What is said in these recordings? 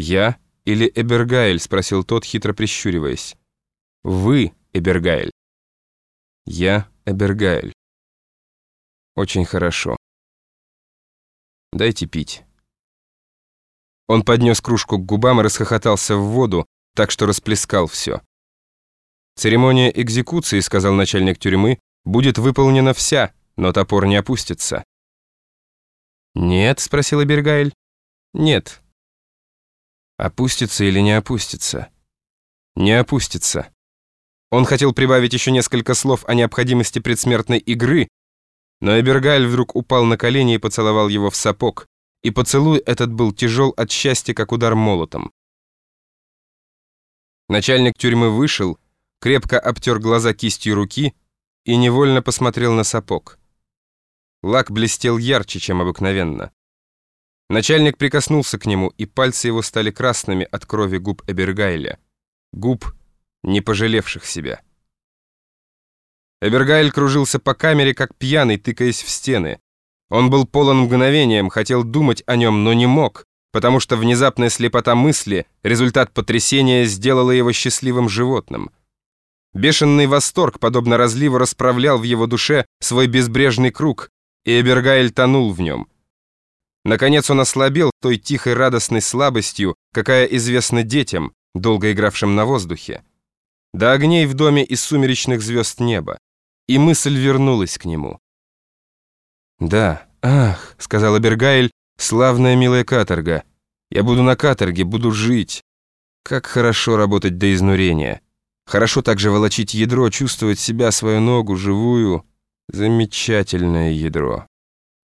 «Я или Эбергайль?» — спросил тот, хитро прищуриваясь. «Вы, Эбергайль». «Я Эбергайль». «Очень хорошо. Дайте пить». Он поднес кружку к губам и расхохотался в воду, так что расплескал все. «Церемония экзекуции», — сказал начальник тюрьмы, — «будет выполнена вся, но топор не опустится». «Нет?» — спросил Эбергайль. «Нет». «Опустится или не опустится?» «Не опустится». Он хотел прибавить еще несколько слов о необходимости предсмертной игры, но Эбергайль вдруг упал на колени и поцеловал его в сапог, и поцелуй этот был тяжел от счастья, как удар молотом. Начальник тюрьмы вышел, крепко обтер глаза кистью руки и невольно посмотрел на сапог. Лак блестел ярче, чем обыкновенно. Начальник прикоснулся к нему, и пальцы его стали красными от крови губ Эбергайля. Губ, не пожалевших себя. Эбергайль кружился по камере, как пьяный, тыкаясь в стены. Он был полон мгновением, хотел думать о нем, но не мог, потому что внезапная слепота мысли, результат потрясения, сделала его счастливым животным. Бешеный восторг, подобно разливу, расправлял в его душе свой безбрежный круг, и Эбергайль тонул в нем. Наконец он ослабел той тихой радостной слабостью, какая известна детям, долго игравшим на воздухе. До огней в доме из сумеречных звезд неба. И мысль вернулась к нему. «Да, ах», — сказал Эбергайль, — «славная милая каторга. Я буду на каторге, буду жить. Как хорошо работать до изнурения. Хорошо также волочить ядро, чувствовать себя, свою ногу, живую. Замечательное ядро.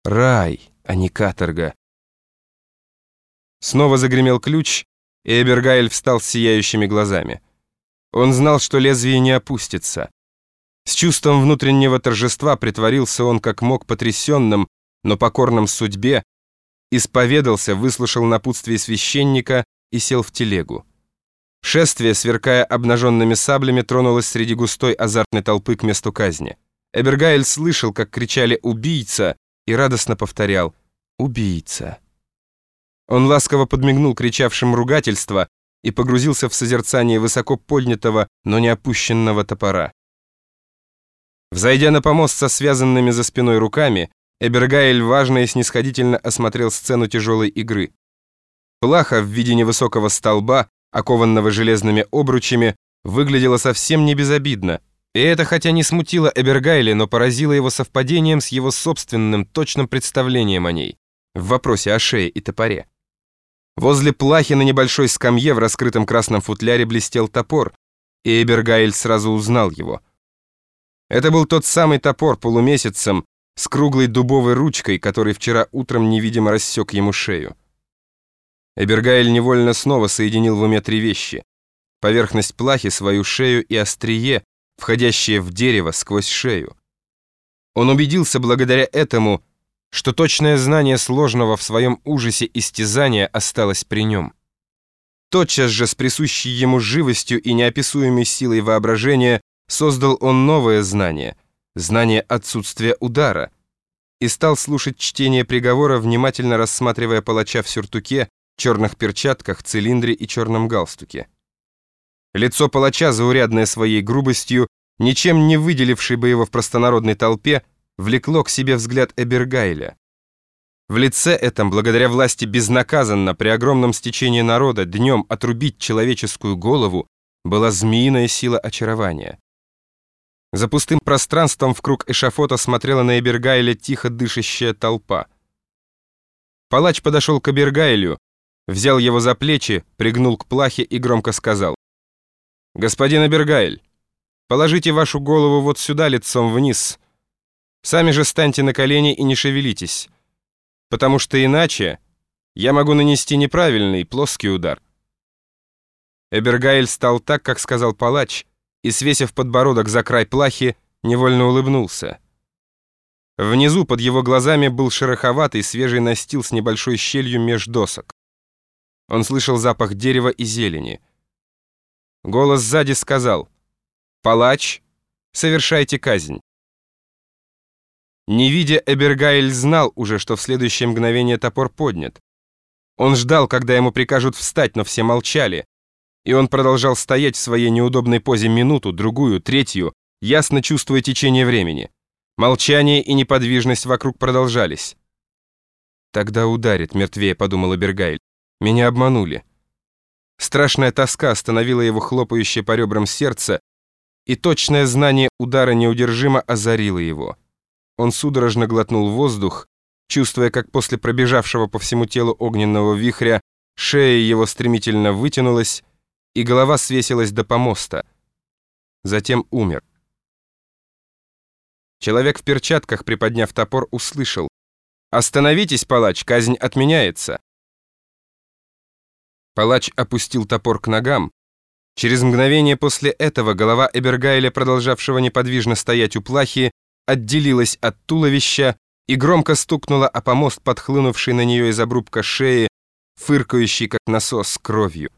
Рай, а не каторга». Снова загремел ключ, и Эбергайль встал с сияющими глазами. Он знал, что лезвие не опустится. С чувством внутреннего торжества притворился он как мог потрясенным, но покорным судьбе, исповедался, выслушал напутствие священника и сел в телегу. Шествие, сверкая обнаженными саблями, тронулось среди густой азартной толпы к месту казни. Эбергайль слышал, как кричали «Убийца!» и радостно повторял «Убийца!». Он ласково подмигнул кричавшим ругательства, и погрузился в созерцание высоко поднятого, но не опущенного топора. Взойдя на помост со связанными за спиной руками, Эбергайль важно и снисходительно осмотрел сцену тяжелой игры. Плаха в виде невысокого столба, окованного железными обручами, выглядела совсем не безобидно, и это хотя не смутило Эбергайля, но поразило его совпадением с его собственным точным представлением о ней в вопросе о шее и топоре. Возле плахи на небольшой скамье в раскрытом красном футляре блестел топор, и Эбергайль сразу узнал его. Это был тот самый топор полумесяцем с круглой дубовой ручкой, который вчера утром невидимо рассек ему шею. Эбергайль невольно снова соединил в уме три вещи. Поверхность плахи, свою шею и острие, входящее в дерево сквозь шею. Он убедился благодаря этому, что точное знание сложного в своем ужасе истязания осталось при нем. Тотчас же с присущей ему живостью и неописуемой силой воображения создал он новое знание, знание отсутствия удара, и стал слушать чтение приговора, внимательно рассматривая палача в сюртуке, черных перчатках, цилиндре и черном галстуке. Лицо палача, заурядное своей грубостью, ничем не выделивший бы его в простонародной толпе, влекло к себе взгляд Эбергайля. В лице этом, благодаря власти безнаказанно при огромном стечении народа днем отрубить человеческую голову, была змеиная сила очарования. За пустым пространством в круг эшафота смотрела на Эбергайля тихо дышащая толпа. Палач подошел к Эбергайлю, взял его за плечи, пригнул к плахе и громко сказал. «Господин Эбергайль, положите вашу голову вот сюда лицом вниз, Сами же станьте на колени и не шевелитесь, потому что иначе я могу нанести неправильный, плоский удар. Эбергайль стал так, как сказал палач, и, свесив подбородок за край плахи, невольно улыбнулся. Внизу под его глазами был шероховатый свежий настил с небольшой щелью меж досок. Он слышал запах дерева и зелени. Голос сзади сказал «Палач, совершайте казнь». Не видя, Эбергайль знал уже, что в следующее мгновение топор поднят. Он ждал, когда ему прикажут встать, но все молчали. И он продолжал стоять в своей неудобной позе минуту, другую, третью, ясно чувствуя течение времени. Молчание и неподвижность вокруг продолжались. «Тогда ударит, мертвее», — подумал Эбергайль. «Меня обманули». Страшная тоска остановила его хлопающее по ребрам сердце, и точное знание удара неудержимо озарило его. Он судорожно глотнул воздух, чувствуя, как после пробежавшего по всему телу огненного вихря шея его стремительно вытянулась, и голова свесилась до помоста. Затем умер. Человек в перчатках, приподняв топор, услышал. «Остановитесь, палач, казнь отменяется!» Палач опустил топор к ногам. Через мгновение после этого голова Эбергайля, продолжавшего неподвижно стоять у плахи, отделилась от туловища и громко стукнула о помост, подхлынувший на нее из обрубка шеи, фыркающий, как насос, с кровью.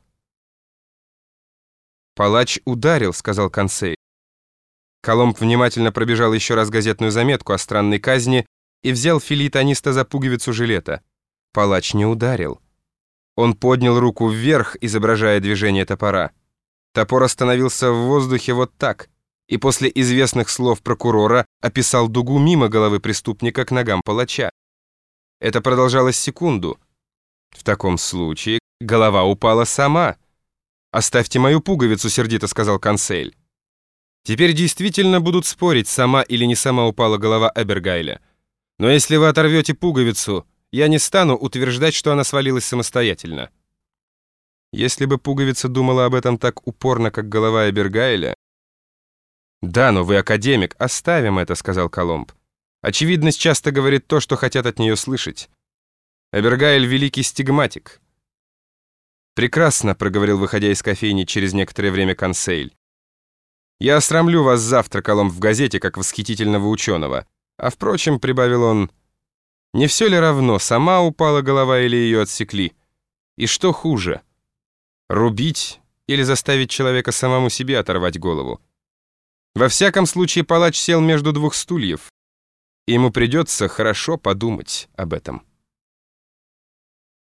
«Палач ударил», — сказал консей. Коломб внимательно пробежал еще раз газетную заметку о странной казни и взял филитониста за пуговицу жилета. Палач не ударил. Он поднял руку вверх, изображая движение топора. Топор остановился в воздухе вот так, и после известных слов прокурора описал дугу мимо головы преступника к ногам палача. Это продолжалось секунду. В таком случае голова упала сама. «Оставьте мою пуговицу», — сердито сказал консель. Теперь действительно будут спорить, сама или не сама упала голова Эбергайля. Но если вы оторвете пуговицу, я не стану утверждать, что она свалилась самостоятельно. Если бы пуговица думала об этом так упорно, как голова Эбергайля... «Да, но вы академик, оставим это», — сказал Коломб. «Очевидность часто говорит то, что хотят от нее слышать. Эбергайль — великий стигматик». «Прекрасно», — проговорил, выходя из кофейни через некоторое время консейль. «Я осрамлю вас завтра, Коломб, в газете, как восхитительного ученого. А впрочем, — прибавил он, — не все ли равно, сама упала голова или ее отсекли? И что хуже? Рубить или заставить человека самому себе оторвать голову? Во всяком случае, палач сел между двух стульев. Ему придется хорошо подумать об этом.